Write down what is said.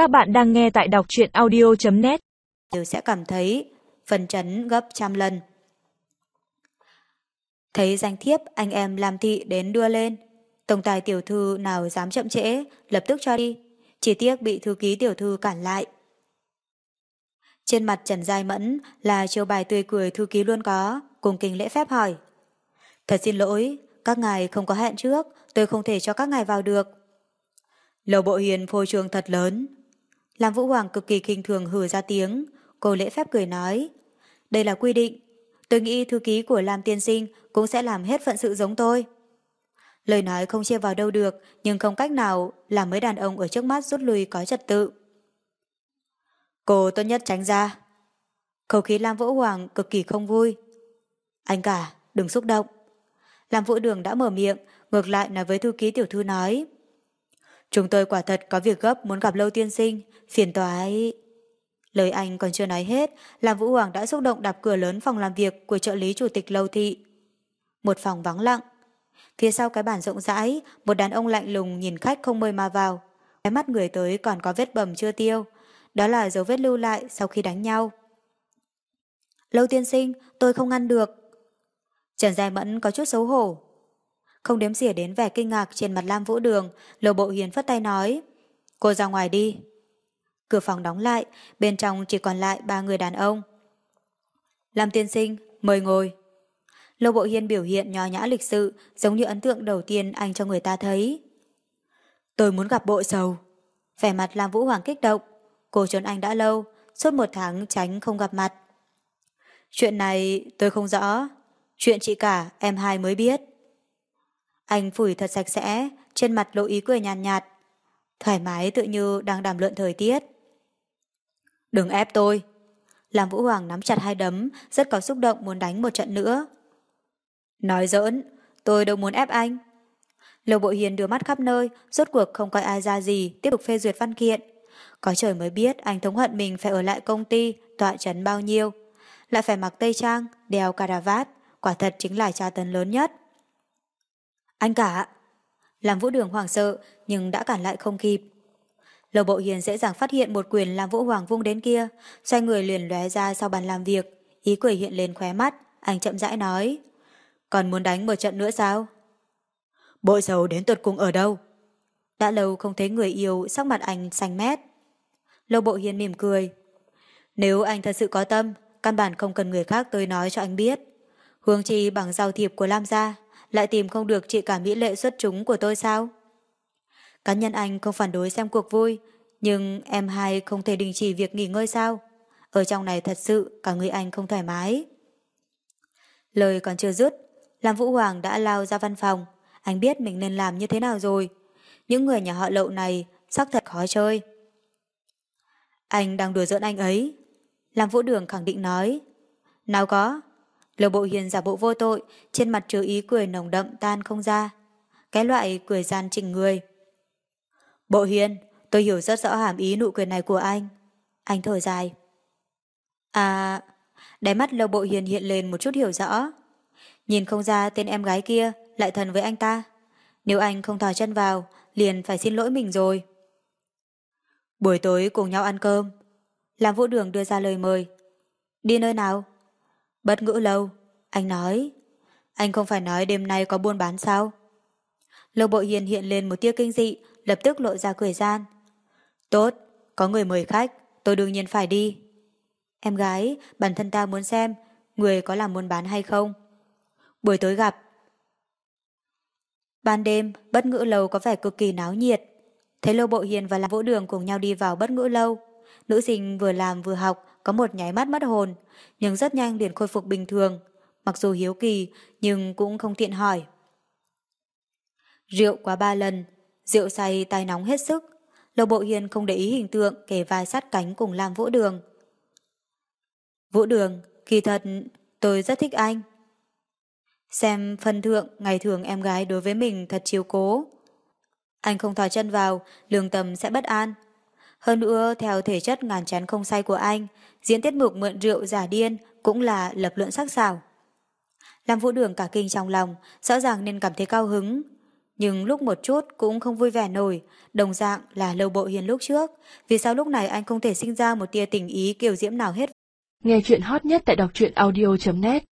Các bạn đang nghe tại đọc truyện audio.net Đều sẽ cảm thấy phần chấn gấp trăm lần. Thấy danh thiếp anh em làm thị đến đưa lên. Tổng tài tiểu thư nào dám chậm trễ, lập tức cho đi. Chỉ tiếc bị thư ký tiểu thư cản lại. Trên mặt Trần Giai Mẫn là chiều bài tươi cười thư ký luôn có, cùng kinh lễ phép hỏi. Thật xin lỗi, các ngài không có hẹn trước, tôi không thể cho các ngài vào được. Lầu bộ hiền phô trường thật lớn. Làm Vũ Hoàng cực kỳ kinh thường hừ ra tiếng, cô lễ phép cười nói. Đây là quy định, tôi nghĩ thư ký của Lam Tiên Sinh cũng sẽ làm hết phận sự giống tôi. Lời nói không chia vào đâu được, nhưng không cách nào làm mấy đàn ông ở trước mắt rút lui có trật tự. Cô tốt nhất tránh ra. Khẩu khí Lam Vũ Hoàng cực kỳ không vui. Anh cả, đừng xúc động. Lam Vũ Đường đã mở miệng, ngược lại nói với thư ký tiểu thư nói. Chúng tôi quả thật có việc gấp muốn gặp lâu tiên sinh, phiền toái. Lời anh còn chưa nói hết, làm Vũ Hoàng đã xúc động đạp cửa lớn phòng làm việc của trợ lý chủ tịch lâu thị. Một phòng vắng lặng. Phía sau cái bàn rộng rãi, một đàn ông lạnh lùng nhìn khách không mời mà vào. Cái mắt người tới còn có vết bầm chưa tiêu. Đó là dấu vết lưu lại sau khi đánh nhau. Lâu tiên sinh, tôi không ngăn được. Trần Giai Mẫn có chút xấu hổ. Không đếm xỉa đến vẻ kinh ngạc trên mặt Lam Vũ Đường, Lầu Bộ Hiền phất tay nói. Cô ra ngoài đi. Cửa phòng đóng lại, bên trong chỉ còn lại ba người đàn ông. Lam tiên sinh, mời ngồi. Lầu Bộ Hiền biểu hiện nho nhã lịch sự, giống như ấn tượng đầu tiên anh cho người ta thấy. Tôi muốn gặp bộ sầu. Vẻ mặt Lam Vũ Hoàng kích động. Cô trốn anh đã lâu, suốt một tháng tránh không gặp mặt. Chuyện này tôi không rõ. Chuyện chị cả em hai mới biết. Anh phủi thật sạch sẽ, trên mặt lộ ý cười nhàn nhạt, nhạt. Thoải mái tự như đang đàm luận thời tiết. Đừng ép tôi. Làm Vũ Hoàng nắm chặt hai đấm, rất có xúc động muốn đánh một trận nữa. Nói giỡn, tôi đâu muốn ép anh. Lầu Bộ Hiền đưa mắt khắp nơi, rốt cuộc không coi ai ra gì, tiếp tục phê duyệt văn kiện. Có trời mới biết anh thống hận mình phải ở lại công ty, tọa chấn bao nhiêu. Lại phải mặc tây trang, đeo cà vạt. quả thật chính là tra tấn lớn nhất. Anh cả! Làm vũ đường hoàng sợ nhưng đã cản lại không kịp. Lầu bộ hiền dễ dàng phát hiện một quyền làm vũ hoàng vung đến kia, xoay người liền lóe ra sau bàn làm việc, ý cười hiện lên khóe mắt, anh chậm rãi nói. Còn muốn đánh một trận nữa sao? Bội sầu đến tuột cùng ở đâu? Đã lâu không thấy người yêu sắc mặt anh xanh mét. Lâu bộ hiền mỉm cười. Nếu anh thật sự có tâm, căn bản không cần người khác tới nói cho anh biết. Hướng chi bằng giao thiệp của Lam gia, lại tìm không được chị cả mỹ lệ xuất chúng của tôi sao? Cá nhân anh không phản đối xem cuộc vui, nhưng em hai không thể đình chỉ việc nghỉ ngơi sao? Ở trong này thật sự cả người anh không thoải mái. Lời còn chưa dứt, Lam Vũ Hoàng đã lao ra văn phòng. Anh biết mình nên làm như thế nào rồi. Những người nhà họ lậu này sắc thật khó chơi. Anh đang đùa giỡn anh ấy. Lam Vũ Đường khẳng định nói. Nào có, Lầu bộ hiền giả bộ vô tội, trên mặt chứa ý cười nồng đậm tan không ra. Cái loại cười gian chỉnh người. Bộ hiền, tôi hiểu rất rõ hàm ý nụ cười này của anh. Anh thở dài. À, đáy mắt lầu bộ hiền hiện lên một chút hiểu rõ. Nhìn không ra tên em gái kia lại thân với anh ta. Nếu anh không thò chân vào, liền phải xin lỗi mình rồi. Buổi tối cùng nhau ăn cơm. Làm vũ đường đưa ra lời mời. Đi nơi nào? Bất ngữ lâu, anh nói, anh không phải nói đêm nay có buôn bán sao? Lâu bộ hiền hiện lên một tia kinh dị, lập tức lộ ra cười gian. Tốt, có người mời khách, tôi đương nhiên phải đi. Em gái, bản thân ta muốn xem, người có làm buôn bán hay không? Buổi tối gặp. Ban đêm, bất ngữ lâu có vẻ cực kỳ náo nhiệt. Thấy Lâu Bộ Hiền và Làm Vũ Đường cùng nhau đi vào bất ngữ lâu. Nữ sinh vừa làm vừa học, có một nháy mắt mất hồn, nhưng rất nhanh liền khôi phục bình thường. Mặc dù hiếu kỳ, nhưng cũng không tiện hỏi. Rượu quá ba lần, rượu say tai nóng hết sức. Lầu Bộ Hiền không để ý hình tượng kể vai sát cánh cùng lam Vũ Đường. Vũ Đường, kỳ thật, tôi rất thích anh. Xem phân thượng ngày thường em gái đối với mình thật chiếu cố. Anh không thò chân vào, lương tâm sẽ bất an. Hơn nữa, theo thể chất ngàn chán không say của anh, diễn tiết mục mượn rượu giả điên cũng là lập luận sắc sảo. Làm vũ đường cả kinh trong lòng, rõ ràng nên cảm thấy cao hứng. nhưng lúc một chút cũng không vui vẻ nổi, đồng dạng là lâu bộ hiền lúc trước. Vì sao lúc này anh không thể sinh ra một tia tình ý kiều diễm nào hết? Nghe chuyện hot nhất tại đọc truyện audio.net